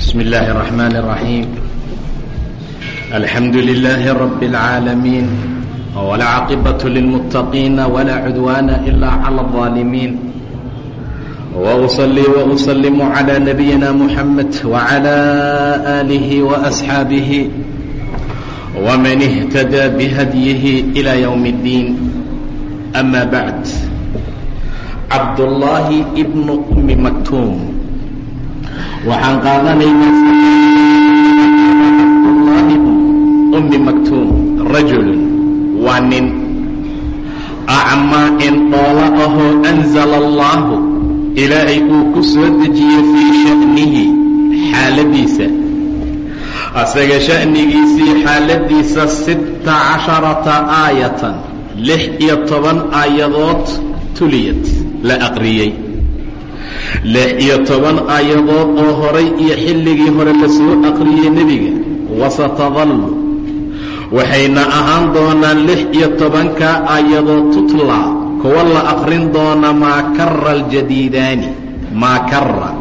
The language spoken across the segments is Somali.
بسم الله الرحمن الرحيم الحمد لله رب العالمين ولا عقبة للمتقين ولا عدوان إلا على الظالمين وأصلي وأسلم على نبينا محمد وعلى آله وأصحابه ومن اهتدى بهديه إلى يوم الدين أما بعد عبد الله بن أم مكتوم waxaan qaadanaynaa ummi maktuum rajulun waa nin. Acmaa in dhoola ahoo anzala allaahu ilaahay uu ku soo dejiyey fii sha'nihi xaaladiisa. Asaga sha'nigiisii xaaladiisa sitta casharata aayatan lix iyo toban aayadood tuliyad la aqriyey lix iyo toban aayadood oo horay iyo xilligii hore la soo aqriyey nebiga wasatadallu. Waxayna ahaan doonaan lix iyo tobankaa aayadood tutlaa kuwa la aqrin doona maa kara aljadiidaani maa kara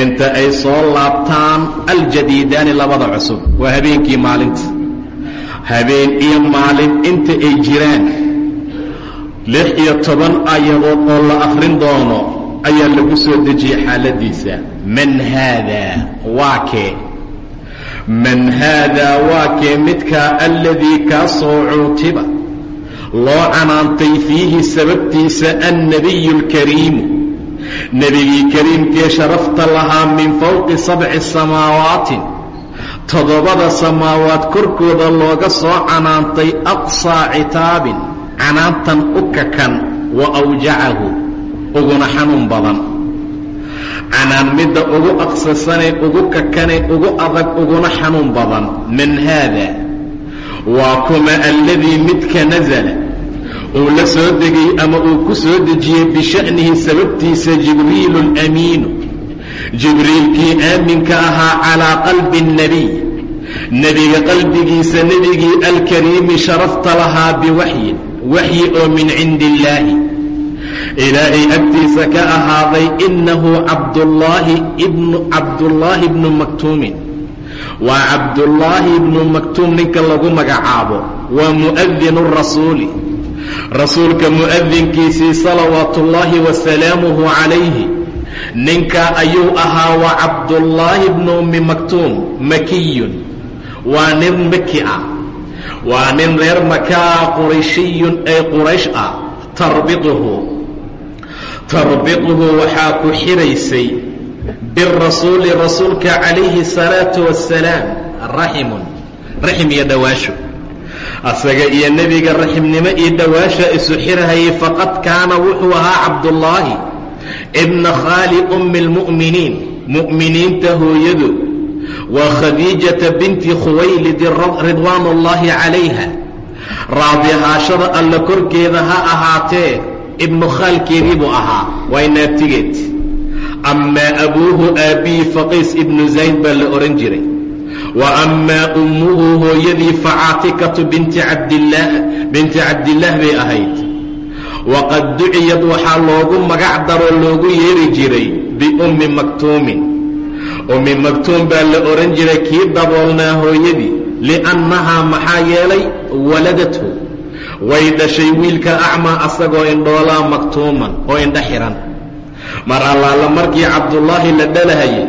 inta ay soo laabtaan aljadiidaani labada cusub waa habeenkii maalinta. Habeen iyo maalin inta ay jiraan lix iyo toban aayadood oo la aqrin doono ayaa lagu soo dejiyey xaaladiisa. Man haadaa waa kee? Man haadaa waa kee midkaa alladii kaasoo cuutiba? Loo canaantay fiihi sababtiisa annabiyu alkariimu nebigii kariimkee sharafta lahaa min fowqi sabci samaawaatin toddobada samaawaad korkooda looga soo canaantay aqsaa citaabin canaantan u kakan wa awjacahu uguna xanuun badan. Canaan midda ugu aqsasanay ugu kakanay ugu adag uguna xanuun badan. Man haada waa kuma alladii midka nasala uu la soo degay ama uu ku soo dejiyey bisha'nihi sababtiisa jibriilu alamiinu jibriilkii aaminka ahaa calaa qalbi اnnebiy nebiga qalbigiisa nebigii alkariimi sharafta lahaa biwaxyin waxyi oo min cindi illaahi ilaahay agtiisa ka ahaaday innahu cabdullaahi ibnu cabdullaahi ibnu maktuumin waa cabdullaahi ibnu maktuum ninka lagu magacaabo waa mu'adinu rasuuli rasuulka mu'adinkiisii salawaatullaahi wasalaamuhu calayhi ninkaa ayuu ahaa waa cabdullaahi ibnu ummi maktuum makiyun waa nin maki ah waa nin reer makaa qurayshiyun ee quraysh ah tarbiduhu tarbiduhu waxaa ku xiraysay birasuuli rasuulka calayhi salaatu wassalaam raximun raxim iyo dhowaasho asaga iyo nebiga raximnimo iyo dhowaasha isu xirhayay faqad kaana wuxuu ahaa cabdullaahi ibna khaali ummi lmu'miniin mu'miniinta hooyadu waa khadiijata binti khuwaylidin ridwaan ullaahi calayha. Raadi ahaashada alla korkeeda ha ahaatee ibnu khaalkeedii buu ahaa. Waa inaabtigeed amaa abuuhu aabbihi faqiis ibnu zayd baa la odhan jiray. Wa amaa ummuhu hooyadii facaatikatu binti cabdillaah binti cabdillaah bay ahayd. Waqad duciyad waxaa loogu magac daroo loogu yeeri jiray biummi maktuumin. Ummi maktuum baa la odhan jiray kii daboolnaa hooyadii li'annahaa maxaa yeelay waladathu way dhashay wiilka acmaa asagoo indhoolaa maktuuman oo indho xihan mar allaala markii cabdullaahi la dhalahayay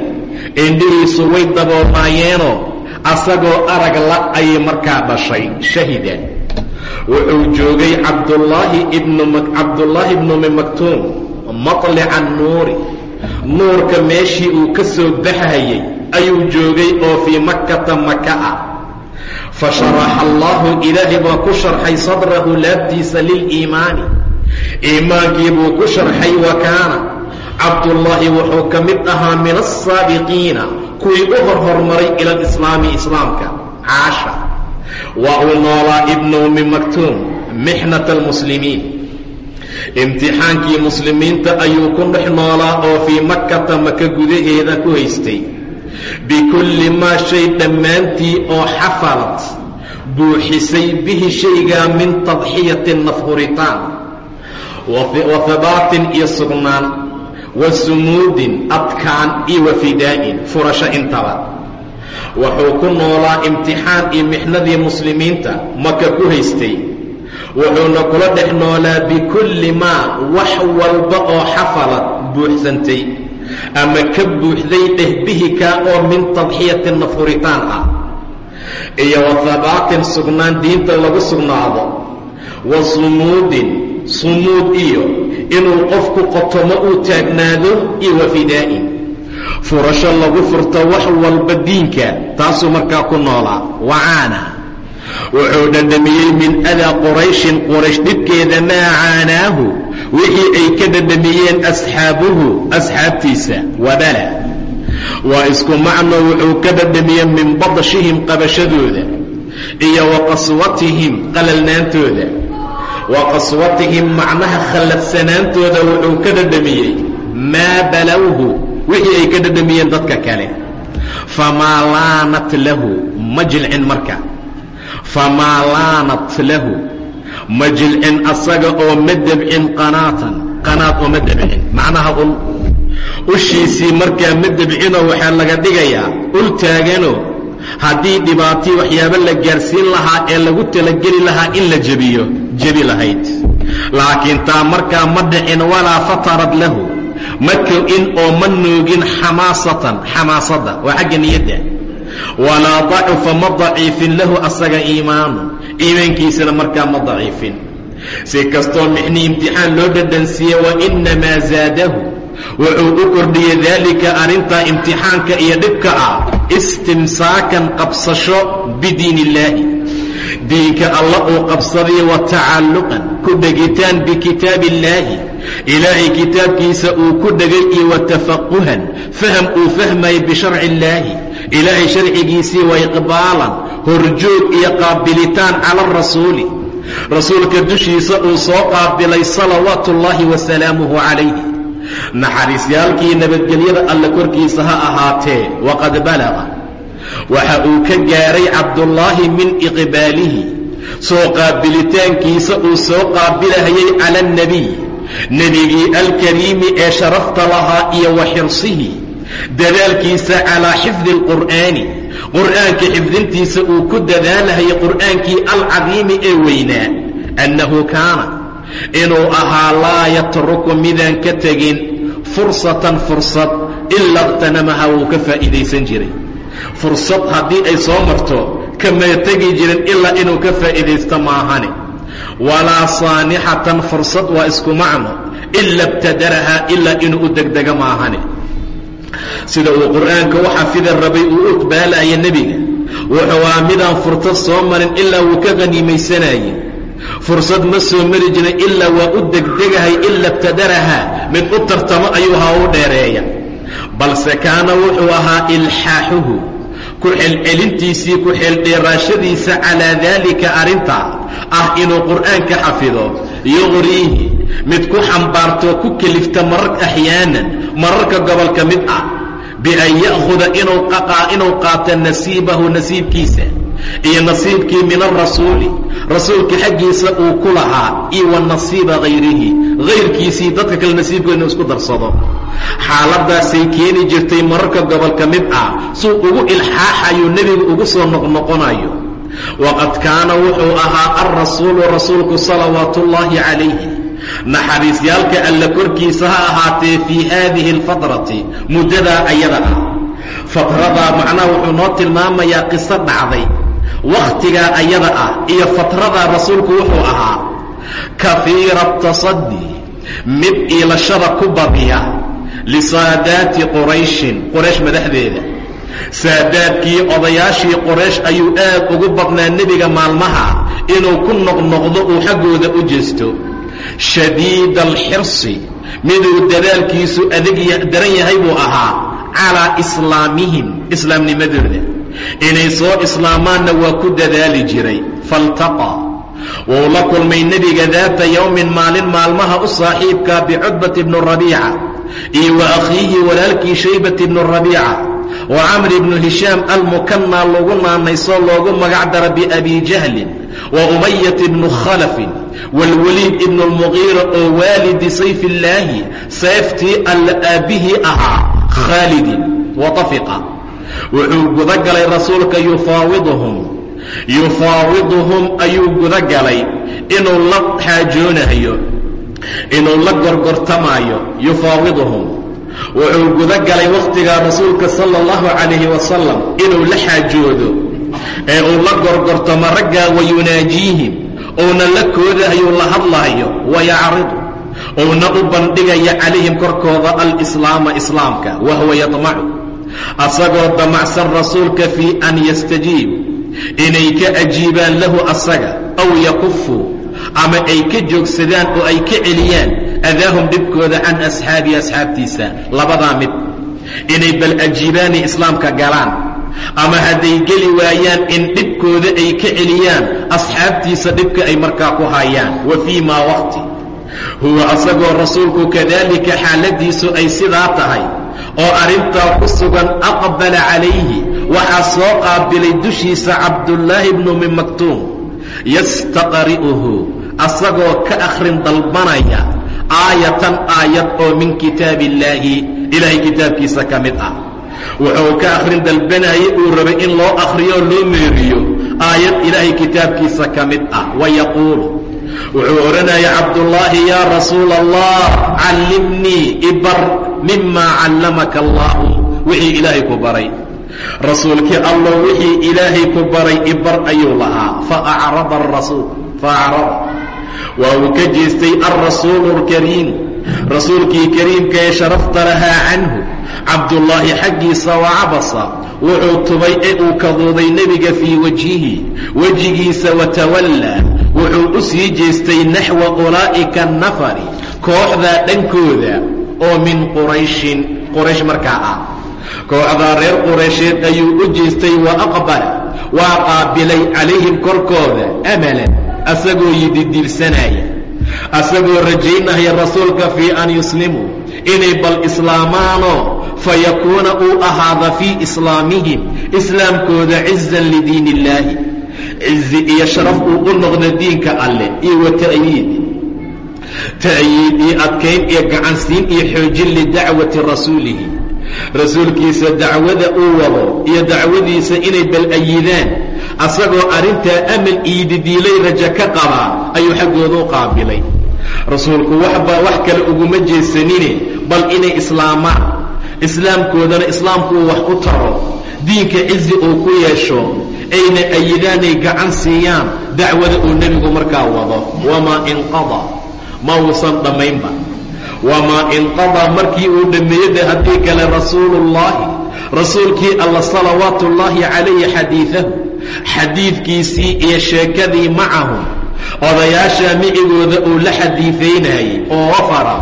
indhihiisu way daboolmaayeenoo asagoo arag la ayay markaa dhashay shahida. Wuxuu joogay cabdullaahi ibnu ummi maktuum matlica nuuri. Nuurka meeshii uu ka soo baxayay ayuu joogay oo fii makkata maka ah fasharaxa allaahu ilaahay baa ku sharxay sadrahu laabtiisa liliimaani iimaankii buu ku sharxay wa kaana cabdullaahi wuxuu ka mid ahaa min asaabiqiina kuwii u hor hormaray ila alislaami islaamka caasha waa uu noolaa ibnu ummi maktuum mixnata almuslimiin imtixaankii muslimiinta ayuu ku dhex noolaa oo fii makkata maka gudaheeda ku haystay bikulli maa shay dhammaantii oo xafalad buuxisay bihi shaygaa min tadxiyatin nafhuritaan wa habaatin iyo sugnaan wa sumuudin adkaan iyo wa fidaa'in furasho intaba. Wuxuu ku noolaa imtixaan iyo mixnadii muslimiinta maka ku haystay. Wuxuuna kula dhex noolaa bikulli maa wax walba oo xafalad buuxsantay ama ka buuxday dheh bihi kaa oo min tadxiyatinna furitaan ah. Iyo wa habaatin sugnaan diinta lagu sugnaado. Wa sumuudin sumuud iyo inuu qofku qotomo uu taagnaado iyo wa fidaa'in furasho lagu furto wax walba diinka taasuu markaa ku noolaa wacaana wuxuu dhadhamiyey min adaa qurayshin quraysh dhibkeeda maa caanaahu wixii ay ka dhadhamiyeen asxaabuhu asxaabtiisa wabala. Waa isku macno wuxuu ka dhadhamiyey min badshihim qabashadooda iyo wa qaswatihim qalalnaantooda. Wa qaswatihim macnaha khalladsanaantooda wuxuu ka dhadhamiyey maa balowhu wixii ay ka dhadhamiyeen dadka kale. Famaa laanat lahu ma jilcin marka famaa laanat lahu ma jilcin asaga oo ma debcin qanaatan. Qanaad oo ma debcin macnaha ul. Ushiisii markaa ma debcinoo waxaa laga dhigayaa. Ul taaganoo haddii dhibaatii waxyaabo la gaarsiin lahaa ee lagu talageli lahaa in la jebiyo jebi lahayd. Laakiin taa markaa ma dhicin walaa fatarad lahu. Ma ko-in oo ma noogin xamaasatan. Xamaasadda waa xagga niyadda walaa dacufa ma daciifin lahu asaga iimaanu iimaankiisana markaa ma daciifin. Si kastoo mixni imtixaan loo dhadhansiiye wa innamaa zaadahu. Wuxuu u kordhiyey daalika arrintaa imtixaanka iyo dhibka ah istimsaakan qabsasho bidiin illaahi diinka alla uu qabsadayo wa tacalluqan ku dhegitaan bikitaabi illaahi ilaahay kitaabkiisa uu ku dhegay iyo wa tafaquhan faham uu fahmayo bisharci illaahi ilaahay sharcigiisii wa iqbaalan horjoog iyo qaabilitaan cala arasuuli rasuulka dushiisa uu soo qaabilay salawaatu ullaahi wa salaamuhu calayhi. Naxariisyaalkii nabadgelyada alle korkiisa ha ahaatee waqad balaqa waxa uu ka gaaray cabdullaahi min iqbaalihi. Soo qaabilitaankiisa uu soo qaabilahayay cala alnebiy nebigii alkariimi ee sharafta lahaa iyo wa xirsihi dadaalkiisa calaa xifdi alqur'aani qur'aanka xifdintiisa uu ku dadaalahayay qur'aankii alcadiimi ee weynaa annahu kaana inuu ahaa laa yatruku midaan ka tegin fursatan fursad ilaa iqtanamaha wuu ka faa'iidaysan jiray. Fursad haddii ay soo marto kama tegi jirin ilaa inuu ka faa'iidaysto maahane walaa saanixatan fursad waa isku macno ila ibtadarahaa ilaa inuu u degdego maahane. Sida uu qur'aanka u xafidi rabay uu u iqbaalaya nebiga wuxuu aa midaan fursad soo marin ilaa wuu ka qhaniimaysanaye fursad ma soo mari jirin ilaa waa u degdegahay ila ibtadarahaa mid u tartamo ayuu haa u dheereeya. Balse kaana wuxuu ahaa ilxaaxuhu ku xelcelintiisii ku xeeldheeraashadiisa calaa daalika arrintaa ah inuu qur'aanka xafido yuqriihi mid ku xambaartoo ku kelifta marar axyaanan mararka gobolka mid ah bian ya'khuda inuu qaato nasiibahu nasiibkiisa iyo nasiibkii min arasuuli rasuulka xaggiisa uu ku lahaa iyo wa nasiiba hayrihi hayrkiisii dadka kale nasiibkooda inuu isku darsado. Xaaladaasay keeni jirtay mararka gobolka mid ah suu ugu ilxaaxayuu nebigu ugu soo noqnoqonayo. Waqad kaana wuxuu ahaa alrasuulu rasuulku salawaatu ullaahi calayhi naxariisyaalka alla korkiisa ha ahaatee fii haadihi alfatrati muddadaa ayada ah. Fatradaa macnaha wuxuu noo tilmaamayaa qiso dhacday wakhtigaa ayada ah iyo fatradaa rasuulku wuxuu ahaa kafiira tasaddi mid iilashada ku badiya lisaadaati qurayshin qoraysh madaxdeeda. Saadaadkii odayaashii qoraysh ayuu aad ugu badnaa nebiga maalmaha inuu ku noqnoqdo uu xaggooda u jeesto. Shadiida alxirsi miduu dadaalkiisu adag daran yahay buu ahaa calaa islaamihim islaamnimadooda inay soo islaamaanna waa ku dadaali jiray. Faltaqaa wuu la kulmay nebiga daata yowmin maalin maalmaha u saaxiibkaa bicudbati bni rabiica iyo wa akhiihi walaalkii shaybati bni rabiica. Wa camr ibnu hishaam almukanaa lagu naanaysoo loogu magac dara biabi jahlin wa umayat ibnu khalafin waalwaliid ibnu lmugiira oo waalidi sayfillaahi seeftii alla aabbihii ahaa khaalidin watafiqa wuxuu gudagalay rasuulka yufaawiduhum. Yufaawiduhum ayuu gudagalay inuu la xaajoonayo inuu la gorgortamaayo. Yufaawiduhum wuxuu gudagalay wakhtigaa rasuulka sala allahu calayhi wasalam inuu la xaajoodo ee uu la gorgortamo raggaa wayunaajiihim uuna la koodahayuu la hadlahayo wayacridu uuna u bandhigaya calayhim korkooda alislaama islaamka wahuwa yadmacu asagoo damacsan rasuulka fii an yastajiibu inay ka ajiibaan lahu asaga aw yakufuu ama ay ka joogsadaan oo ay ka celiyaan adaahum dhibkooda can asxaabihi asxaabtiisa labadaa mid. Inay bal ajiibaanay islaamka galaan ama hadday geli waayaan in dhibkooda ay ka celiyaan asxaabtiisa dhibka ay markaa ku hayaan wa fii maa waqti. Huwa asagoo rasuulku kadaalika xaaladiisu ay sidaa tahay oo arrintaa ku sugan aqbala calayhi waxaa soo qaabilay dushiisa cabdullaahi bnu min maktuum yastaqri'uhu asagoo ka akhrin dalbanaya aayatan aayad oo min kitaabi illaahi ilaahay kitaabkiisa ka mid ah. Wuxuu ka akhrin dalbanayay uu rabay in loo akhriyooo loo meeriyo aayad ilaahay kitaabkiisa ka mid ah. Wayaquulu wuxuu odhanaya cabdullaahi yaa rasuula allah callimnii ibar mimaa callamaka allaahu wixii ilaahay ku baray. Rasuulkii allow wixii ilaahay ku baray ibar ayuu lahaa. Faacrada arasuul faacrada waa uu ka jeestay alrasuulu alkariim rasuulkii kariimka ee sharafta lahaa canhu cabdullaahi xaggiisa wacabasa wuxuu tubay ee uu kaduuday nebiga fii wajhihi wejigiisa watawallaa wuxuu u sii jeestay naxwa ulaa'ika annafari kooxdaa dhankooda oo min qurayshin quraysh markaa ah. Kooxdaa reer quraysheed ayuu u jeestay wa aqbala waa qaabilay calayhim korkooda amalan asagoo yididiilsanaya asagoo rajaynaya rasuulka fii an yuslimuu inay bal islaamaanoo fayakuuna uu ahaada fii islaamihim islaamkooda cizan lidiin illaahi cizi iyo sharaf uu u noqdo diinka alleh iyo wa ta'yiid iyo adkayn iyo gacansiin iyo xoojin lidacwati rasuulihi. Rasuulkiisa dacwada uu wado iyo dacwadiisa inay bal ayidaan asagoo arrintaa amal iididiilay raja ka qabaa ayuu xaggooda u qaabilay. Rasuulku waxbaa wax kale uguma jeesanine bal inay islaamaan. Islaamkoodana islaamku uu wax u taro. Diinka cizi uu ku yeesho ayna ayidaanay gacan siiyaan dacwada uu nebigu markaa wado. Wamaa inqadaa ma uusan dhammaynba. Wamaa inqadaa markii uu dhammeeyada haddii kale rasuuluullaahi rasuulkii alla salawaatu ullaahi calayhi xadiidahu xadiidkiisii iyo sheekadii macahum odayaasha micigooda uu la xadiifaynayay oo wafara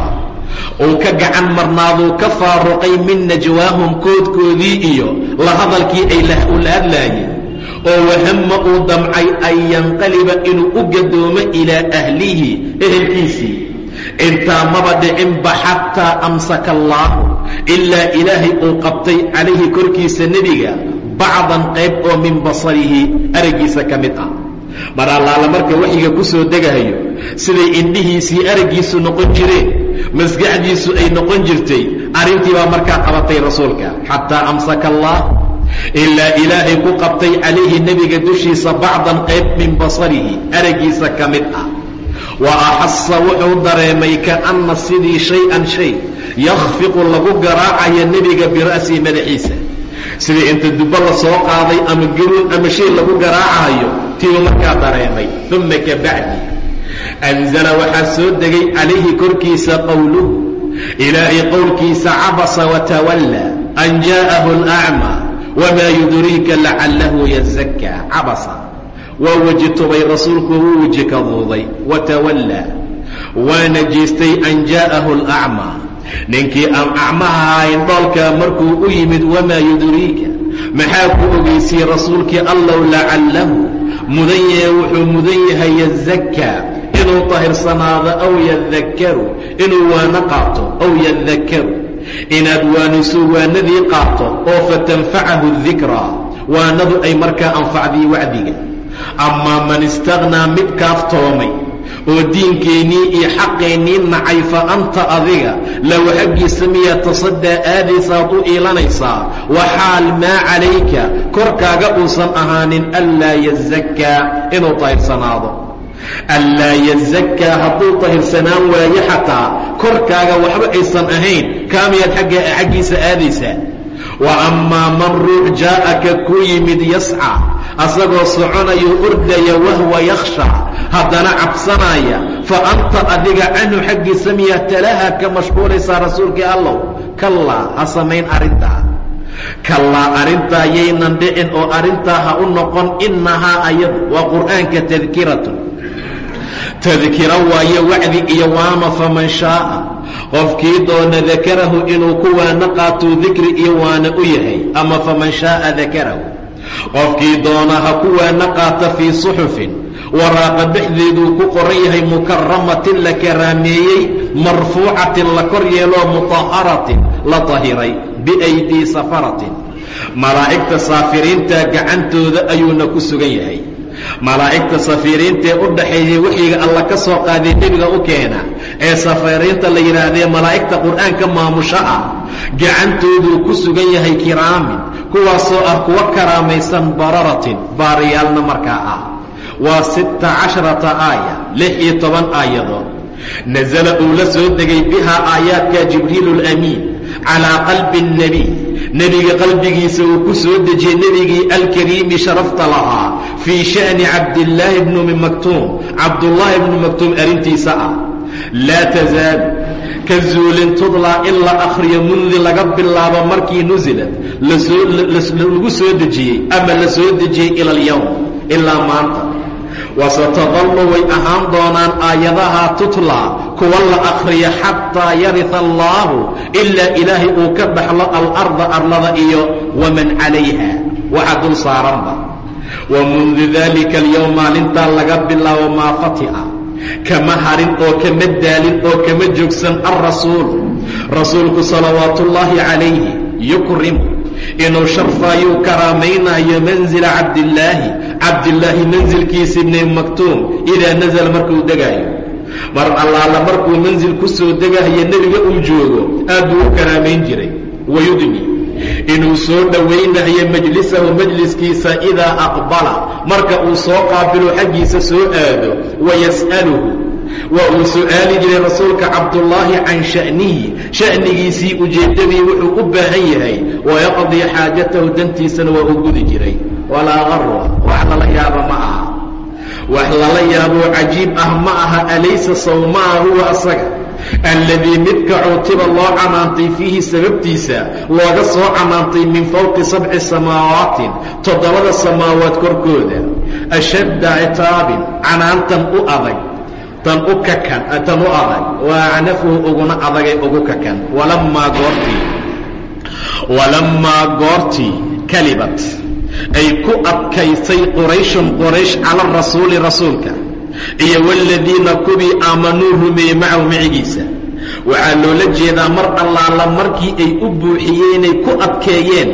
uu ka gacan marnaaduu ka faaruqay min najwaahum koodkoodii iyo la hadalkii ay u la hadlaayeen oo wahama uu damcay an yanqaliba inuu u gadoomo ilaa ahlihi ehelkiisii. Intaa maba dhicinba xataa amsaka allaahu ilaa ilaahay uu qabtay calayhi korkiisa nebiga bacdan qayb oo min basarihi araggiisa ka mid ah. Mar allaala marka waxyiga ku soo degahayo siday indhihiisii araggiisu noqon jireen maskaxdiisu ay noqon jirtay arrintii baa markaa qabatay rasuulka xataa amsaka allah ilaa ilaahay ku qabtay calayhi nebiga dushiisa bacdan qayb min basarihi araggiisa ka mid ah. Wa axasa wuxuu dareemay kaanna sidii shay-an shay yakhfiqu lagu garaacayo nebiga bira'sihi madaxiisa. Sidii inta dubbo la soo qaaday ama garuun ama shay lagu garaacayo tiibu markaa dareemay. Uma ka bacdi. Anzala waxaa soo degay calayhi korkiisa qowluhu ilaahay qowlkiisa cabasa watawallaa an jaa'ahu alacmaa wamaa yudriika lacallahu yazakkaa cabasa waa weji tubay rasuulku wuu weji kaduuday watawallaa waana jeestay an jaa'ahu alacmaa ninkii aan acmaha ahayn dhoolkaa markuu u yimid wamaa yudriika maxaa ku ogeysiyey rasuulkii allow lacallahu mudan yahe wuxuu mudan yahay yazakkaa inuu tahirsanaado aw yadakkaru inuu waana qaato aw yadakkaru inaad waaniso waanadii qaato oo fatanfacahu dikraa waanadu ay markaa anfacdii wacdiga. Amaa man istaghnaa mid kaaftoomay oo diinkeennii iyo xaqeennii nacay fa anta adiga low xaggiisa miyaa tasaddaa aadaysaad u iilanaysaa waxaal maa calayka korkaaga uusan ahaanin anlaa yazakkaa inuu tahirsanaado anlaa yazakkaa hadduu tahirsanaan waayo xataa korkaaga waxba aysan ahayn kaamiyaad xaggiisa aadaysaa. Wa ammaa man ruux jaa'aka kuu yimid yascaa asagoo soconayo ordaya wahwa yakhsha haddana cabsanaya fa anta adiga canhu xaggiisa miyaa talaha ka mashquulaysaa rasuulkii allow? Kallaa ha samayn arrintaa. Kallaa arrintaa yaynan dhicin oo arrintaa ha u noqon innahaa ayadu waa qur'aanka tadkiratun tadkira waaye wacdi iyo waama faman shaa'a qofkii doona dakarahu inuu ku waana qaatuu dikri iyo waana u yahay ama faman shaa'a dakarahu. Qofkii doona ha ku waana qaata fii suxufin waraaqa dhexdeeduu ku qoran yahay mukaramatin la karaameeyey marfuucatin la kor yeeloo mutaharatin la tahiray biaydii safaratin. Malaa'igta saafiriinta gacantooda ayuuna ku sugan yahay malaa'igta safiiriintaee u dhaxeeyey waxyiga alla ka soo qaaday nebiga u keena ee safiiriinta la yidhaahdee malaa'igta qur'aanka maamusho ah gacantooduu ku sugan yahay kiraamin kuwaasoo ah kuwa karaamaysan bararatin baariyaalna markaa ah. Waa sitta casharata aaya lix iyo toban aayadood. Nasala uu la soo degay bihaa aayaadka jibriilu lamiin calaa qalbi اnebiy nebiga qalbigiisa uu ku soo dejiyey nebigii alkariimi sharafta lahaa fii sha'ni cabdillaahi bni maktuum cabdullaahi bni maktuum arrintiisa ah. Laa tasaalu ka zuulin tudlaa in la akhriyo mundi laga bilaabo markii nusilad lagu soo dejiyey ama la soo dejiyey ila alyowm ilaa maanta wasatadallu way ahaan doonaan aayadaha tutlaa kuwa la akhriya xataa yarita allaahu ilaa ilaahay uu ka dhaxlo alarda arlada iyo waman calayha. Waxa dul saaranba wa mundu daalika alyowm maalintaa laga bilaabo maa fatiha. Kama harin oo kama daalin oo kama joogsan alrasuulu rasuulku salawaatuullaahi calayhi yukrimu inuu sharfaayuu karaamaynayo manzila cabdillaahi cabdillaahi mansilkiisa ibni maktuum idaa nasala markuu degaayo. Mar allaala markuu mansil ku soo degahayo nebiga uu joogo aad buu u karaamayn jiray. Wayudni inuu soo dhowaynayo majlisahu majliskiisa idaa aqbala. Marka uu soo qaabilo xaggiisa soo aado wayas'aluhu waa uu su'aali jiray rasuulka cabdullaahi can sha'nihi. Sha'nigiisii ujeeddadii wuxuu u baahan yahay wayaqdii xaajatahu dantiisana waa u gudi jiray walaa qarwa wax lala yaabo ma aha. Wax lala yaaboo cajiib ah ma aha alaysa sawmaa huwa asaga. Alladii midka cuutiba loo canaantay fiihi sababtiisa looga soo canaantay min fowqi sabci samaawaatin toddobada samaawaad korkooda. Ashadda citaabin canaantan u adag tan u kakan tan u adag waa acnafuhu uguna adagay ugu kakan. Walammaa goortii walammaa goortii kalibat ay ku adkaysay qurayshun quraysh cala rasuuli rasuulka iyo waaladiina kubii aamanuu rumeeyey macahu micigiisa waxaa loola jeedaa mar allaala markii ay u buuxiyeenay ku adkeeyeen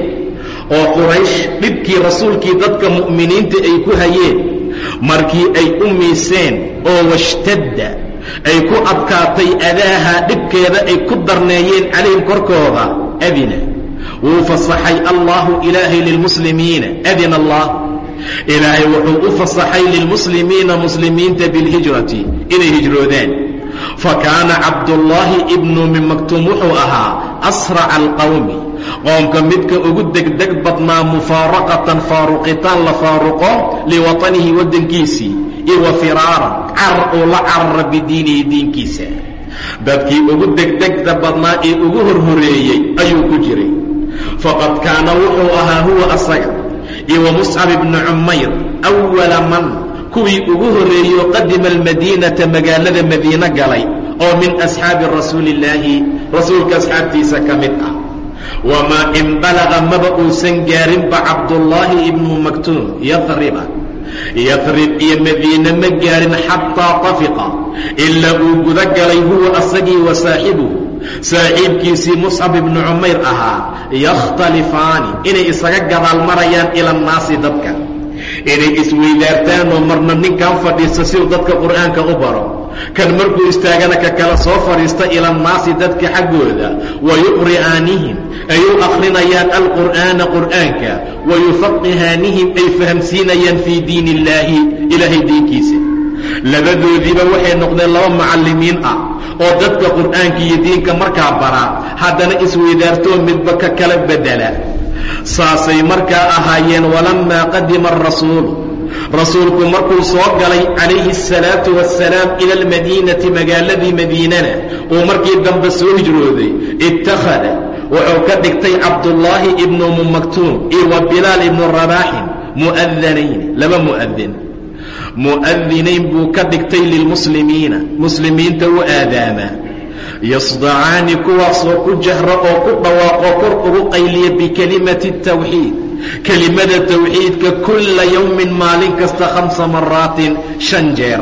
oo quraysh dhibkii rasuulkii dadka mu'miniinta ay ku hayeen markii ay u miiseen oo washtadda ay ku adkaatay adaaha dhibkeeda ay ku darneeyeen calayhim korkooda adina wuu fasaxay allaahu ilaahay lilmuslimiina. Adina allah. Ilaahay wuxuu u fasaxay lilmuslimiina muslimiinta bilhijrati inay hijroodaan fa kaana cabdullaahi ibnu min maktuum wuxuu ahaa asraca alqowmi qoomka midka ugu degdeg badnaa mufaaraqatan faaruqitaan la faaruqo liwatanihi waddankiisii iyo wa firaaran carar uu la carara bidiinihi diinkiisa. Dadkii ugu degdegda badnaa ee ugu horhoreeyey ayuu ku jiray faqad kaana wuxuu ahaa huwa asaga iyo wa muscab ibnu cumayr awala man kuwii ugu horreeyo qadima almadiinata magaalada madiine galay oo min asxaabi rasuuli illaahi rasuulka asxaabtiisa ka mid ah wamaa in balaga maba uusan gaarinba cabdullaahi ibnu maktuum yadriba yadrib iyo madiine ma gaarin xataa tafiqa ilaa uu guda galay huwa asagii wa saaxibuhu saaxiibkiisii muscab ibnu cumayr ahaa yakhtalifaani inay isaga gadaal marayaan ila annaasi dadka. Inay isweydaartaanoo marna ninkan fadhiista siuu dadka qur'aanka u baro. Kan markuu istaagana ka kala soo fadhiista ila annaasi dadka xaggooda. Wa yuqri'aanihim ay u akhrinayaan alqur'aana qur'aanka. Wa yufaqihaanihim ay fahamsiinayaan fii diin illaahi ilaahay diinkiisa. Labadoodiiba waxay noqdeen laba macallimiin ah oo dadka qur'aanka iyo diinka markaa bara haddana isweydaartoo midba ka kala bedela. Saasay markaa ahaayeen walammaa qadima arasuulu rasuulku markuu soo galay calayhi asalaatu wassalaam ila almadiinati magaaladii madiinana uu markii dambe soo hijrooday ittakhada. Wuxuu ka dhigtay cabdullaahi ibnu umu maktuum iyo wa bilaal ibnu rabaaxin mu'adanayn laba mu'adin mu'adinayn buu ka dhigtay lilmuslimiina. Muslimiinta u aadaamaa yasdacaani kuwaasoo ku jahra oo ku dhawaaqo kor ugu qayliya bikelimati tawxiid. Kelimada tawxiidka kulla yowmin maalin kasta khamsa maraatin shan jeer.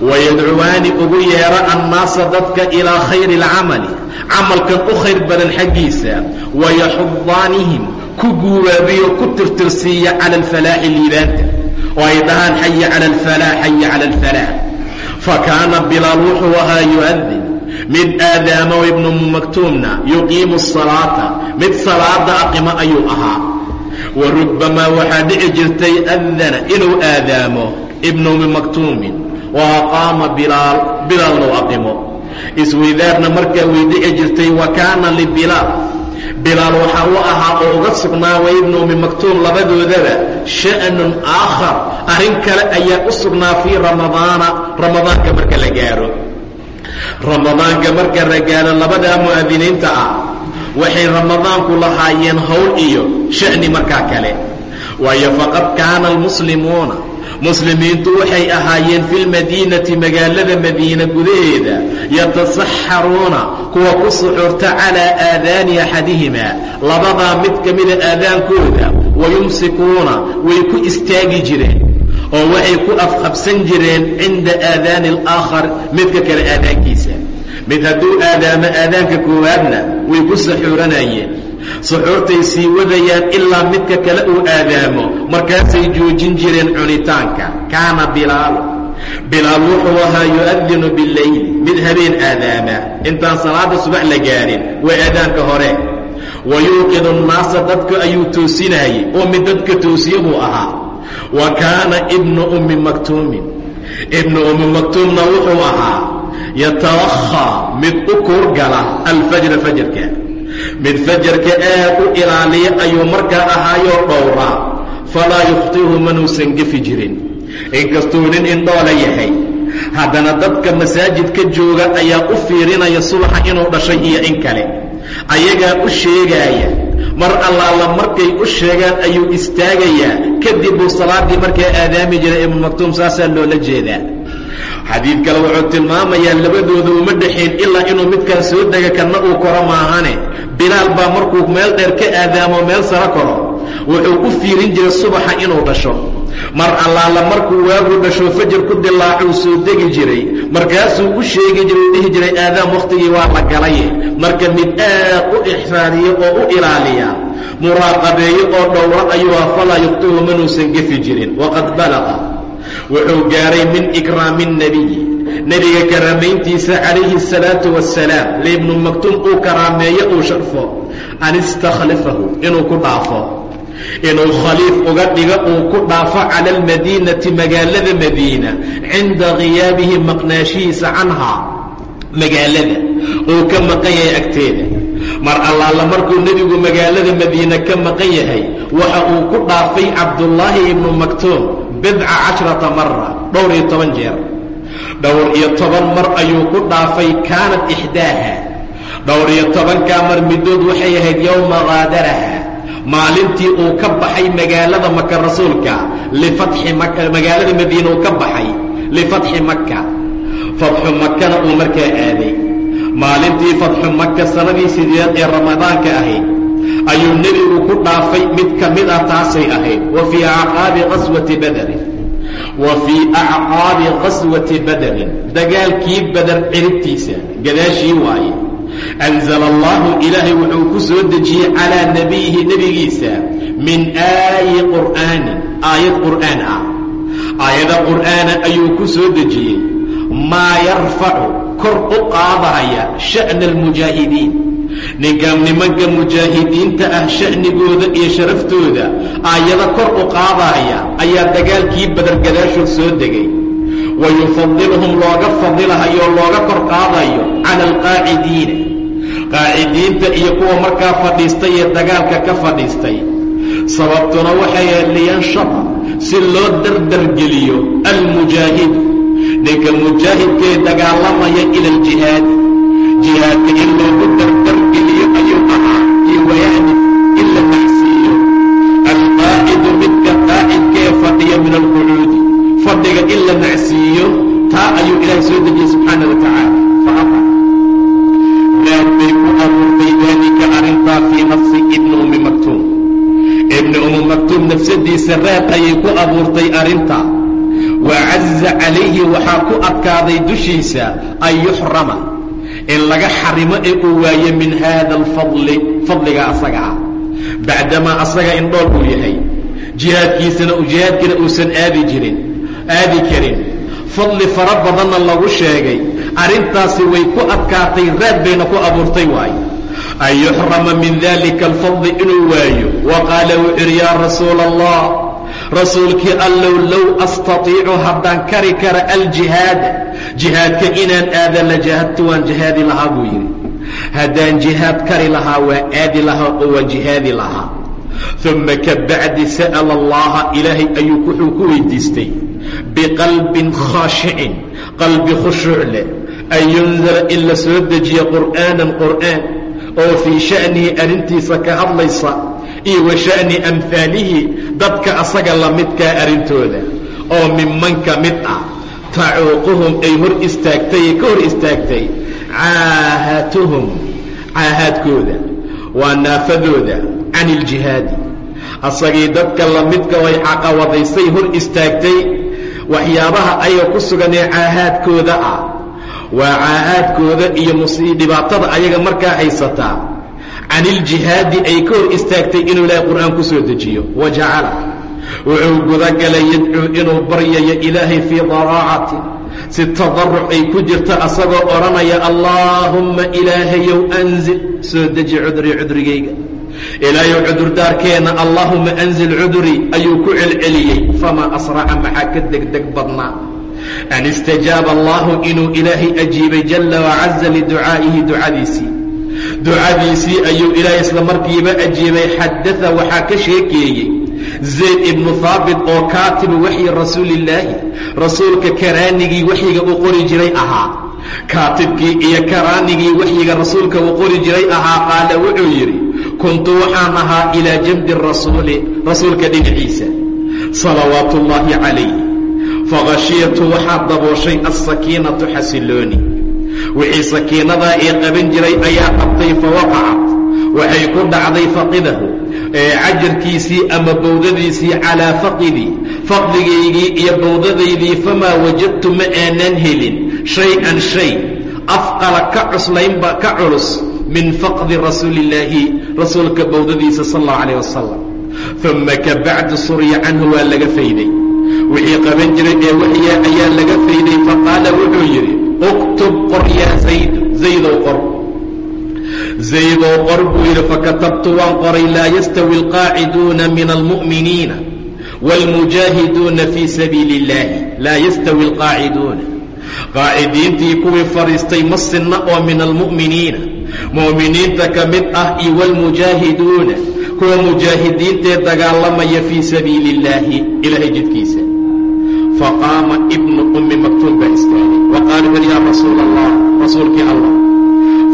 Wayadcuwaani ugu yeera annaasa dadka ilaa khayri alcamali camalkan u khayr badan xaggiisa. Wayaxudaanihim ku guubaabiyo ku tirtirsiiya cala alfalaaxi liibaanta oo ay dhahaan xaya cala alfalaax xaya cala alfalaax fa kaana bilaal wuxuu ahaa yu'adin mid aadaamo ibnu maktuumna yuqiimu asalaata mid salaada aqimo ayuu ahaa wa rubbamaa waxaa dhici jirtay adana inuu aadaamo ibnu ummi wa aqaama bilaal bilaalna u aqimo isweydaarna markaa way dhici jirtay wa kaana libilaal bilaal waxaa u ahaa oo uga sugnaaway ibnu ummi maktuum labadoodaba. Sha'nun aakhar. Arrin kale ayaa u sugnaa fii ramadaana. Ramadaanka marka la gaaro. Ramadaanka marka la gaaro labadaa mu'adiniinta ah waxay ramadaanku lahaayeen howl iyo sha'ni markaa kale. Waayo faqad kaana almuslimuuna muslimiintu waxay ahaayeen fi lmadiinati magaalada madiina gudaheeda yatasaxaruuna kuwa ku suxuurta calaa aadaani axadihimaa. Labadaa mid ka mida aadaankooda wayumsikuuna way ku istaagi jireen oo waxay ku afqabsan jireen cinda aadaani alaakhar midka kale aadaankiisa. Mid hadduu aadaamo aadaanka koowaadna way ku saxuuranayeen suxuurtay sii wadayaan ilaa midka kale uu aadaamo. Markaasay joojin jireen cunitaanka. Kaana bilaalu bilaal wuxuu ahaa yu'adinu billayli. Mid habeen aadaama. Intaan salaada subax la gaarin. Waa aadaanka hore. Wa yuuqidu nnaasa dadka ayuu toosinaayey. Oo mid dadka toosiye buu ahaa. Wa kaana ibnu ummi maktuumin. Ibnu ummi maktuumna wuxuu ahaa. Yatawakhaa mid u kuurgala alfajra fajarka mid fajarka aad u ilaaliya ayuu markaa ahaayoo dhowraa falaa yukhtihu manuusan gefi jirin inkastuu nin indhoola yahay haddana dadka masaajidka jooga ayaa u fiirinaya subaxa inuu dhashay iyo in kale. Ayagaa u sheegaaya mar allaala markay u sheegaan ayuu istaagayaa kadib buu salaaddii markaa aadaami jiray ibnu maktuum saasaa loola jeedaa. Xadiid kale wuxuu tilmaamayaa labadooda uma dhexayn ilaa inuu midkaan soo dega kanna uu koro maahane bilaal baa markuu meel dheer ka aadaamo meel saro koro wuxuu u fiirin jiray subaxa inuu dhasho. Mar allaala markuu waagu dhasho fajar ku dilaacuu soo degi jiray. Markaasuu u sheegi jiray u dhihi jiray aadaam wakhtigii waa la galaye. Marka mid aad u ixraariya oo u ilaaliya muraaqabeeyo oo dhowro ayuu ah falaa yuqtihu manuusan gefi jirin waqad balaqa. Wuxuu gaaray min ikraami الnabiyi nebiga karaamayntiisa calayhi الsalaatu wassalaam liibnu maktuum uu karaameeyo uu sharfo an istakhlifahu inuu ku dhaafo. Inuu khaliif uga dhigo uu ku dhaafo cala almadiinati magaalada madiina cinda khiyaabihi maqnaashihiisa canhaa magaalada uu ka maqan yahay agteeda. Mar allaala markuu nebigu magaalada madiina ka maqan yahay waxa uu ku dhaafay cabdullaahi ibnu maktuum bidca cashrata mara dhowr iyo toban jeer dhowr iyo toban mar ayuu ku dhaafay kaanat ixdaaha. Dhowr iyo tobankaa mar middood waxay ahayd yowma kaadaraha maalintii uu ka baxay magaalada maka rasuulka lifatxi maka magaalada madiina uu ka baxay lifatxi maka fatxu makana uu markaa aaday. Maalintii fatxu maka sanadii sideed ee ramadaanka ahayd ayuu nebigu ku dhaafay mid ka mid ah taasay ahayd. Wa fii acqaabi qaswati badarin wa fii acqaabi qaswati badarin dagaalkii badar ciribtiisa gadaashii waaye. Anzala allahu ilaahay wuxuu ku soo dejiyey calaa nebiyihi nebigiisa min aayi qur'aanin. Aayad qur'aan ah. Aayada qur'aana ayuu ku soo dejiyey. Maa yarfacu kor u qaadaya sha'na almujaahidiin ninka nimanka mujaahidiinta ah sha'nigooda iyo sharaftooda aayado kor u qaadaya ayaa dagaalkii badargadaashood soo degay. Wa yufadiluhum looga fadilahayo oo looga kor qaadayo cala alqaacidiina. Qaacidiinta iyo kuwa markaa fadhiistay ee dagaalka ka fadhiistay. Sababtuna waxay ahayd liyanshada si loo dardargeliyo almujaahidu. Ninka mujaahidkaee dagaalamaya ila aljihaadi jihaadka in loogu dardargeliyo ayuu ahaa iyo wayaani in la nacsiiyo alqaacidu midka qaacidkaee fadhiya min alqucuudi fadhiga in la nacsiiyo taa ayuu ilaahay soo dejiyey subxaana wa tacaala faaa daad bay ku abuurtay daalika arrintaa fii nafsi ibni ummi maktuum ibni ummi maktuum nafsadiisa raad ayay ku abuurtay arrintaa wa caza calayhi waxaa ku adkaaday dushiisa an yuxrama in laga xarimo ee uu waayo min haada alfadli fadliga asaga ah. Bacdamaa asaga indhool uu yahay. Jihaadkiisana jihaadkana uusan aadi jirin aadi karin. Fadli fara badanna lagu sheegay arrintaasi way ku adkaatay raad bayna ku abuurtay waayo an yuxrama min dalika alfadli inuu waayo. Wa qaala wuxu uhi yaa rasuula allah rasuulkii allow low astatiicu haddaan kari kara aljihaada jihaadka inaan aada la jahadtu waan jihaadi lahaa buu yidhi. Haddaan jihaad kari lahaa waa aadi lahaa oo waan jihaadi lahaa. Uma ka bacdi sa'ala allaha ilaahay ayuu wuxuu ku weydiistay. Biqalbin khaashicin qalbi khushuuc leh. An yundara in la soo dejiyo qur'aanan qur'aan oo fii sha'nihi arrintiisa ka hadlaysa iyo wa sha'ni amhaalihi dadka asaga la midkaa arrintooda oo minman ka mid ah tacuuquhum ay hor istaagtay ka hor istaagtay caahatuhum caahaadkooda waa naafadooda can iljihaadi asagii dadka la midka way caqawadaysay hor istaagtay waxyaabaha ayaga ku sugan ee caahaadkooda ah waa caahaadkooda iyo dhibaatada ayaga markaa haysataa can iljihaadi ay ka hor istaagtay inuu ilaahay qur'aan ku soo dejiyo wa jacala wuxuu gudagalay yadcuu inuu baryayo ilaahay fii daraacatin si tadaruc ay ku jirto asagoo odhanaya allaahumma ilaahayow anzil. Soo deji cudrii cudrigayga. Ilaahayow cudurdaarkeenna allaahumma anzil cudrii ayuu ku celceliyey. Famaa asraca maxaa ka degdeg badnaa? An istajaaba allaahu inuu ilaahay ajiibay jalla wacaza liducaa'ihi ducadiisii. Ducadiisii ayuu ilaahay isla markiiba ajiibay xadaa waxaa ka sheekeeyey zayd ibnu haabit oo kaatibu waxyi rasuulillaahi rasuulka karaanigii waxyiga uu qori jiray ahaa. Kaatibkii iyo karaanigii waxyiga rasuulka uu qori jiray ahaa qaala wuxuu yidhi kuntu waxaan ahaa ilaa jambi rasuuli rasuulka dhinaciisa salawaatu ullaahi calayh fakhashiyatu waxaa dabooshay alsakiinatu xasilooni. Wixii sakiinadaa ee qaban jiray ayaa qabtay fawaqacat waxay ku dhacday faqidahu cajarkiisii ama bowdadiisii calaa faqidii faqdigaygii iyo bowdadaydii famaa wajadtu ma aanan helin shay-an shay afqala ka cuslaynba ka culus min faqdi rasuulillaahi rasuulka bowdadiisa sal allahu calayh wasalam uma ka bacdu surya canhu waa laga fayday. Wixii qaban jiray ee waxyaa ayaa laga fayday faqaala wuxuu yidhi uktub qor yaa zayd zaydow qor zaydow qor buu yidhi fakatabtu waan qoray laa yastawi alqaaciduuna min almu'miniina wاlmujaahiduuna fii sabiili اllahi laa yastawi alqaaciduuna qaacidiintii kuwii fadhiistay ma sinna oo min almu'miniina mu'miniinta ka mid ah iyo wاlmujaahiduuna kuwa mujaahidiintee dagaalamaya fii sabiili اllaahi ilaahay jidkiisa faqaama ibnu ummi maktuum baa istaagay wa qaala bal yaa rasuula allah rasuulkii allah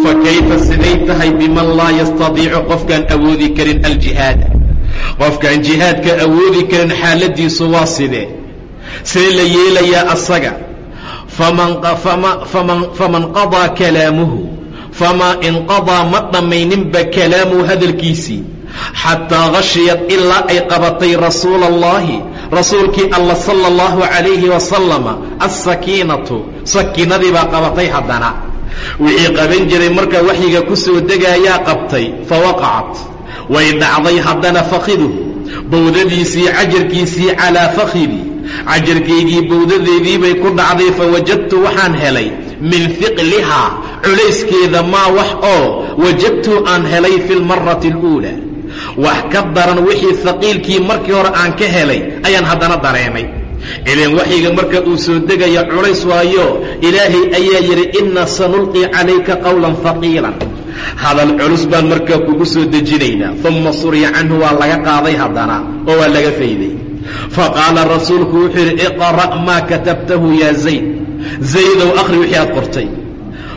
fakayfa siday tahay biman laa yastadiicu qofkaan awoodi karin aljihaada qofkaan jihaadka awoodi karin xaaladiisu waa sidee see la yeelayaa asaga faman qadaa kalaamuhu famaa inqadaa ma dhammayninba kalaamuhu hadalkiisii xataa khashiyad ilaa ay qabatay rasuula allahi rasuulkii alla sala allahu calayhi wasalama alsakiinatu sakiinadii baa qabatay haddana wixii qaban jiray marka waxyiga ku soo degaayaa qabtay fa waqacat. Way dhacday haddana fakiduhu bowdadiisii cajarkiisii calaa fakhidii cajarkaygii bowdadeedii bay ku dhacday fa wajadtu waxaan helay. Min hiqlihaa culayskeeda maa wax oo wajadtu aan helay fi lmarati aluulaa. Wax ka daran wixii haqiilkii markii hore aan ka helay ayaan haddana dareemay ileen waxyiga marka uu soo degaya culays waayo ilaahay ayaa yidhi inna sanulqii calayka qowlan haqiilan hadal culus baan markaa kugu soo dejinaynaa uma suriya canhu waa laga qaaday haddana oo waa laga fayday. Faqaala rasuulku wuxuu yidhi iqra' maa katabtahu yaa zayd. Zaydow aqri wixii aad qortay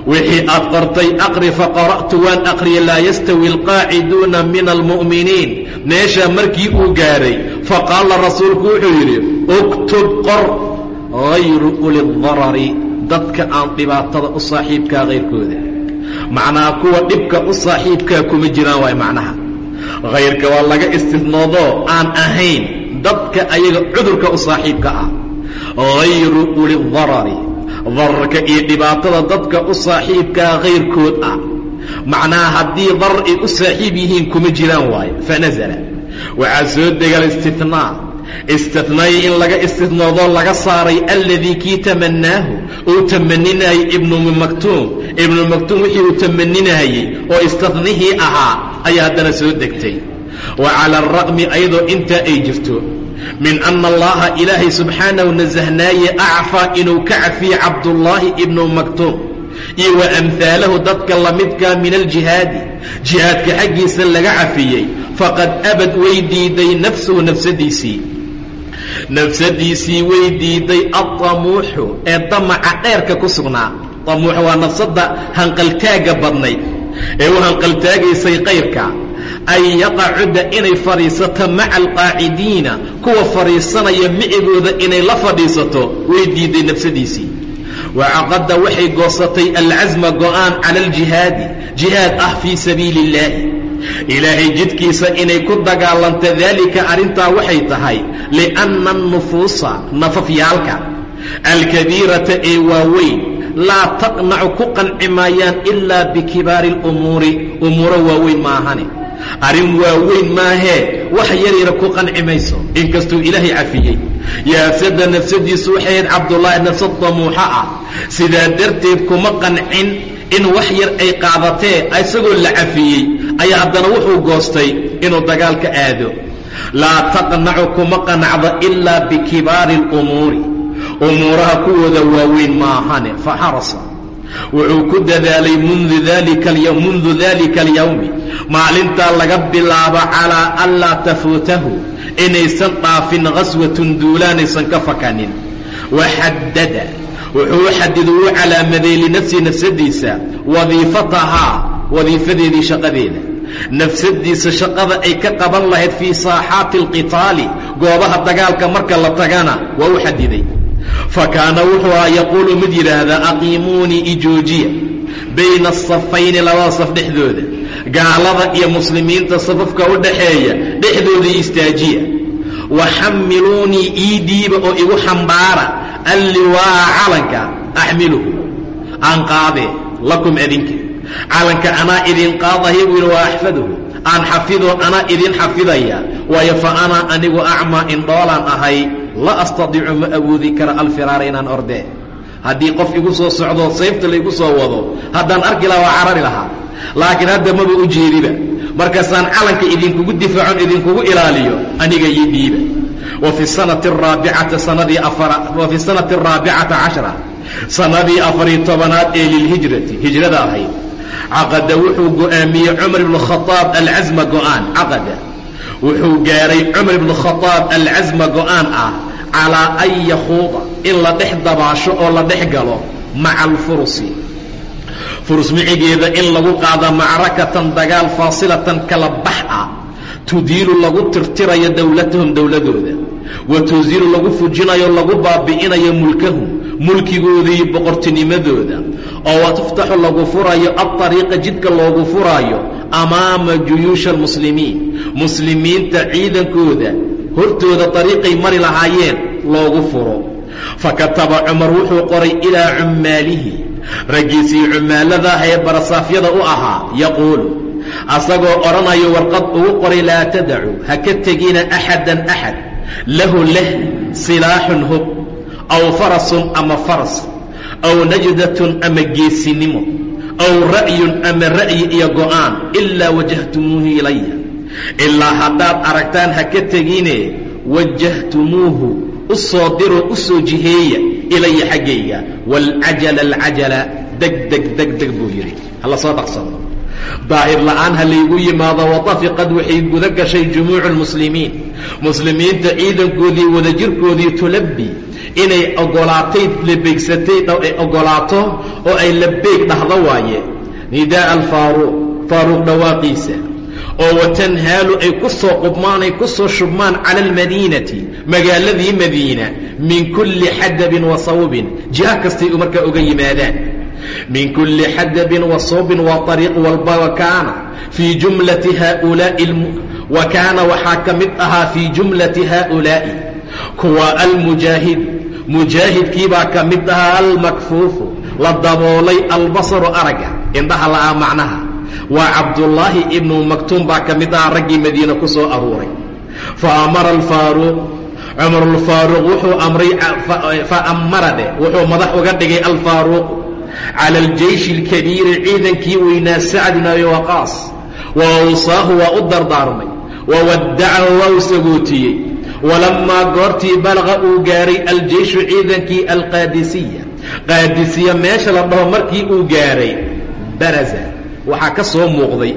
wixii aad qortay aqri faqara'tu waan aqriya laa yastawi alqaaciduuna min almu'miniin. Meeshaa markii uu gaadhay faqaala rasuulku wuxuu yidhi uktub qor hayru uli darari dadka aan dhibaatada u saaxiibkaa kayrkooda macnaha kuwa dhibka u saaxiibkaa kuma jiraan waay macnaha. Hayrka waa laga istifnoodoo aan ahayn dadka ayaga cudurka u saaxiibka ah. Hayru uli darari dararka iyo dhibaatada dadka u saaxiibkaa kayrkood ah. Macnaha haddii darar ay u saaxiib yihiin kuma jiraan waayo. Fanasala waxaa soo degal istinaa istinaaya in laga istinoodo laga saaray alladii kii tamanaahu uu tamaninayay ibnu maktuum. Ibnu maktuum wixii uu tamaninayey oo istanihii ahaa ayaa haddana soo degtay. Wa cala alra'mi ayadoo intaa ay jirto min ana allaha ilaahay subxaanahu nasahnaaye acfaa inuu ka cafiyey cabdullaahi ibnu maktuum iyo wa amhaalahu dadka lamidkaa min aljihaadi jihaadka xaggiisa laga cafiyey faqad abad way diiday nafsuhu nafsadiisii. Nafsadiisii way diiday altamuuxu ee damaca dheerka ku sugnaa. Tamuuxu waa nafsadda hanqaltaagga badnayd ee u hanqaltaagaysay qayrka an yaqacuda inay fadhiisato maca alqaacidiina kuwa fadhiisanaya micigooda inay la fadhiisato way diiday nafsadiisii wacaqadda waxay goosatay alcasma go'aan cala aljihaadi jihaad ah fii sabiili illaahi ilaahay jidkiisa inay ku dagaalanta daalika arrintaa waxay tahay lianna annufuusa nafafyaalka alkabiirata ee waaweyn laa taqnacu ku qanci maayaan ilaa bikibaari alumuuri umuuro waaweyn maahane arrin waaweyn maahee wax yaryara ku qanci mayso. Inkastuu ilaahay cafiyey. Yaafsada nafsadiisu waxay ahayd cabdullaahi nafsad damuuxo ah sidaa darteed kuma qancin in wax yar ay qaadatee isagoo la cafiyey. Ayaa haddana wuxuu goostay inuu dagaalka aado. Laa taqnacu kuma qanacdo ilaa bikibaari alumuuri. Umuuraha kuwooda waaweyn maahane. Faxarasa wuxuu ku dadaalay mundu dalika alyawmi maalintaa laga bilaabo calaa anlaa tafuutahu inaysan dhaafin khaswatun duulaanaysan ka fakanin. Waxaddada wuxuu xadido u calaamaday linafsihi nafsadiisa wadiifatahaa wadiifadeedii shaqadeeda. Nafsadiisa shaqada ay ka qaban lahayd fii saaxaati alqitaali goobaha dagaalka marka la tagana waa u xadiday fa kaana wuxuu aha yaquulu mid yidhaahdaa aqiimuunii ijoojiya bayna asafayni labada saf dhexdooda gaalada iyo muslimiinta safafka u dhaxeeya dhexdoodii istaajiya. Waxammiluunii ii dhiiba oo igu xambaara alliwaa calanka axmiluhu. Aan qaadee lakum adinka. Calanka anaa idin qaadaya buu yidhi waa axfaduhu. Aan xafidoo anaa idin xafidaya. Waayo fa anaa anigu acmaa indhoolaan ahay la astadiicu ma awoodi kara alfiraara inaan ordee. Haddii qof igu soo socdoo sayfta laygu soo wado haddaan arki laha waa carari lahaa laakiin hadda maba u jeediba. Markaasaan calanka idinkugu difaacon idinkugu ilaaliyo aniga ii dhiiba. Wa fi sanati araabicata sanadii afara wa fi sanati araabicata cashra sanadii afariyo tobanaad ee lilhijrati hijrada ahayd. Caqada wuxuu go'aamiyey cumar ibnu khaaab alcasma go'aan caqada. Wuxuu gaaray cumar ibnu khaaab alcasma go'aan ah calaa an yakhuuda in la dhex dabaasho oo la dhex galo maca alfurusi furus micigeeda in lagu qaado macrakatan dagaal faasilatan kala bax ah. Tudiilu lagu tirtirayo dowlatahum dowladooda wa tusiilu lagu fujinayo lagu baabi'inayo mulkahum mulkigoodii boqortinimadooda. Oo wa tuftaxu lagu furayo alariiqa jidka loogu furaayo amaama juyuusha almuslimiin muslimiinta ciidankooda hortooda dariiqay mari lahaayeen loogu furo. Fa kataba cumar wuxuu qoray ilaa cummaalihi raggiisii cumaaladaah ee barasaafyada u ahaa yaquulu asagoo odhanayo warqad ugu qoray laa tadacu ha ka tegina axadan axad lahu leh silaaxun hub aw farasun ama faras aw najdatun ama geesinimo aw ra'yun ama ra'yi iyo go'aan ilaa wajahtumuuhu ilaya ilaa haddaad aragtaan ha ka tegine wajahtumuuhu u soo diroo u soo jiheeya ilaya xaggayga waalcajala alcajala degdeg degdeg buu yidhi. Hala soo dhaqsado daahir la'aan ha laygu yimaado watafiqad waxay guda gashay jumuucu lmuslimiin muslimiinta ciidankoodii wadajirkoodii tulabbi inay ogolaatay labeegsatay ay ogolaato oo ay labeeg dhahdo waaye. Nidaa'a alfaaruuq faaruuq dhawaaqiisa. Oo watanhaalu ay ku soo qubmaan ay ku soo shubmaan cala almadiinati magaaladii madiina min kulli xadabin wa sawbin jiha kastay markaa uga yimaadaan. Min kulli xadabin wa sawbin waa ariiq walba wakaana fii jumlati haaulaa'i wa kaana waxaa ka mid ahaa fii jumlati haaulaa'i. Kuwa almujaahid mujaahidkiibaa ka mid ahaa almakfuufu la daboolay albasaru aragga indhaha la'aa macnaha. Waa cabdullaahi ibnu maktuum baa ka mid ahaa raggii madiina ku soo aruuray. Fa amara alfaaruuq cumarulfaaruuq wuxuu amray fa amara dheh wuxuu madax uga dhigay alfaaruuq cala aljeyshi alkabiiri ciidankii weynaa sacd bin abi waqaas. Wa awsaahu waa u dardaarmay wa waddacahu waa u sagootiyey. Walammaa goortii balaqa uu gaaray aljeyshu ciidankii alqaadisiya. Qaadisiya meesha la dhaho markii uu gaaray baraza waxaa ka soo muuqday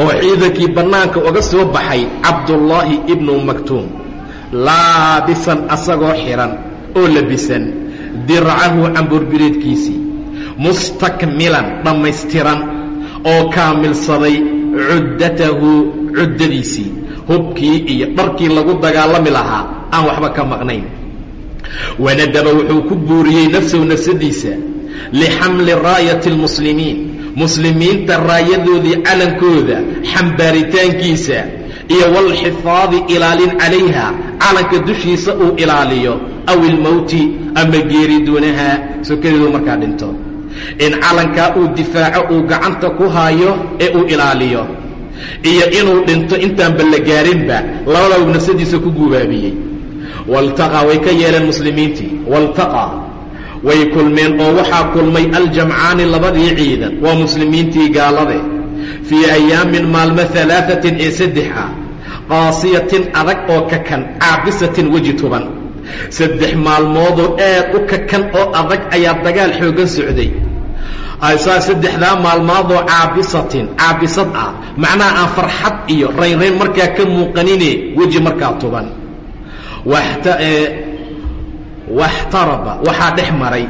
oo ciidankii bannaanka uga soo baxay cabdullaahi ibnu maktuum laabisan asagoo xidhan oo labisan dircahu camburbireedkiisii mustakmilan dhammaystiran oo kaamilsaday cuddatahu cuddadiisii hubkii iyo dharkii lagu dagaalami lahaa aan waxba ka maqnayn. Wanadaba wuxuu ku buuriyey nafsahu nafsadiisa lixamli raayati almuslimiin muslimiinta raayadoodii calankooda xambaaritaankiisa iyo walxifaadi ilaalin calayha calanka dushiisa uu ilaaliyo aw ilmowti ama geeri duunaha sokadeedu markaa dhinto. In calankaa uu difaaco uu gacanta ku haayo ee uu ilaaliyo. Iyo inuu dhinto intaanba la gaarinba labadaba nafsadiisa ku guubaabiyey. Waltaqaa way ka yeeleen muslimiintii waltaqaa way kulmeen oo waxaa kulmay aljamcaani labadii ciidan waa muslimiintii gaalade. Fii ayaamin maalmo alaaثatin ee saddex qaasiyatin adag oo kakan caabisatin weji tuban. Saddex maalmoodoo aad u kakan oo adag ayaa dagaal xoogan socday. Saa saddexdaa maalmoodoo caabisatin caabisad ah. Macnaha aan farxad iyo raynrayn markaa ka muuqanine weji markaa tuban. Waxtaraba waxaa dhex maray.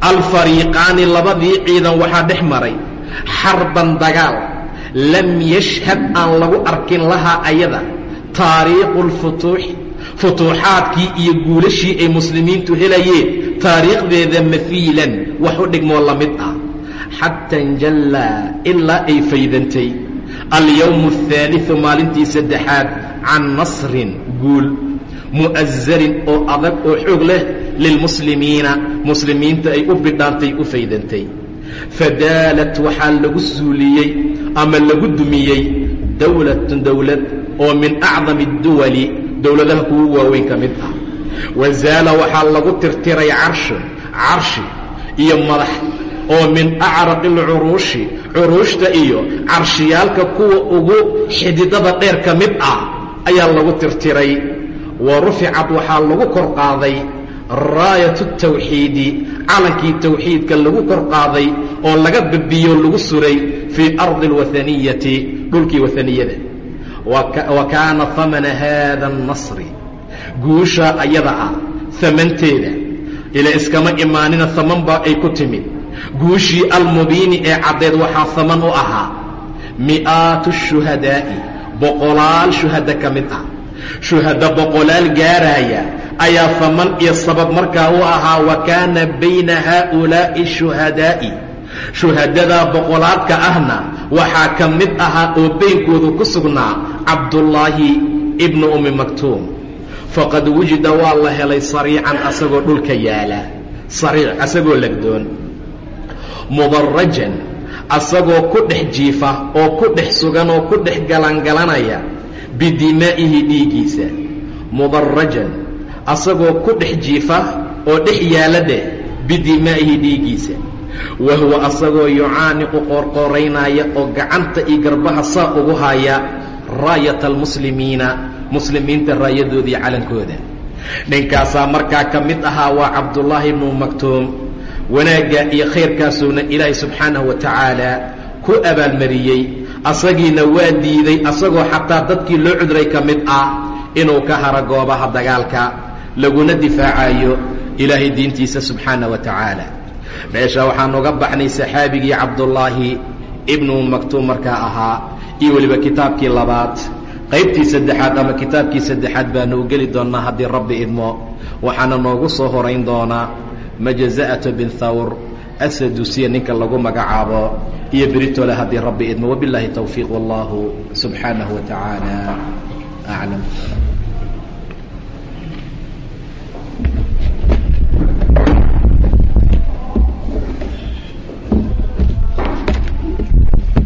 Alfariiqaani labadii ciidan waxaa dhex maray. Xarban dagaal lam yashhad aan lagu arkin lahaa ayada. Taariikhu lfutuuxi futuuxaadkii iyo guulashii ay muslimiintu helayeen taariikhdeeda mafiilan wax u dhigmoo la mid ah. Xata injallaa ilaa ay faydantay. Alyowmu ahaaliu maalintii saddexaad can nasrin guul. Mu'azarin oo adag oo xoog leh lilmuslimiina muslimiinta ay u bidhaantay u faydantay fadaalat waxaa lagu suuliyey ama lagu dumiyey dowlatun dowlad oo min acdami adduwali dowladaha kugu waaweyn ka mid ah. Wazaala waxaa lagu tirtiray carshun carshi iyo madax oo min acraqi alcuruushi curuushta iyo carshiyaalka kuwa ugu xididada dheer ka mid ah ayaa lagu tirtiray. Wa ruficad waxaa lagu kor qaaday raayatu tawxiidi calankii tawxiidka lagu kor qaaday oo laga babiyo lagu suray fii ardi alwahaniyati dhulkii wahaniyada wa kaana hamana haada annasri guusha ayada ah hamanteeda ila iskama imaanina haman baa ay ku timid. Guushii almubiini ee caddeed waxaa haman u ahaa mi'aatu shuhadaa'i boqolaal shuhada ka mid ah. Shuhado boqolaal gaaraya ayaa faman iyo sabab markaa u ahaa wa kaana bayna haa'ulaa'i shuhadaa'i. Shuhadadaa boqolaadka ahna waxaa ka mid ahaa oo beynkoodu ku sugnaa cabdullaahi ibnu ummi maktuum. Faqad wujida waa la helay sariican asagoo dhulka yaalla. Sariic asagoo legdoon. Mudarajan asagoo ku dhex jiifa oo ku dhex sugan oo ku dhex galangalanaya bidimaa'ihi dhiiggiisa. Mudarajan asagoo ku dhex jiifa oo dhex yaalla dheh bidimaa'ihi dhiiggiisa. Wa huwa asagoo yucaaniqu qoorqooraynaya oo gacanta iyo garbaha saa ugu haya raayata almuslimiina muslimiinta raayadoodii calankooda. Ninkaasaa markaa ka mid ahaa waa cabdullaahi ibnu maktuum wanaagga iyo khayrkaasuuna ilaahay subxaanahu wa tacaala ku abaalmariyey asagiina waa diiday asagoo xataa dadkii loo cudray ka mid ah inuu ka haro goobaha dagaalka laguna difaacayo ilaahay diintiisa subxaana wa tacaala. Meesha waxaan uga baxnay saxaabigii cabdullaahi ibnu maktuum markaa ahaa iyo weliba kitaabkii labaad. Qaybtii saddexaad ama kitaabkii saddexaad baanu u geli doonnaa haddii rabbi idmo. Waxaana noogu soo horayn doonaa majaza'atu bin thawr asadusiya ninka lagu magacaabo iyo beritole haddii rabbi idmo. Wabilaahi towfiiq wallahu subxaanahu wa tacaala. Aclam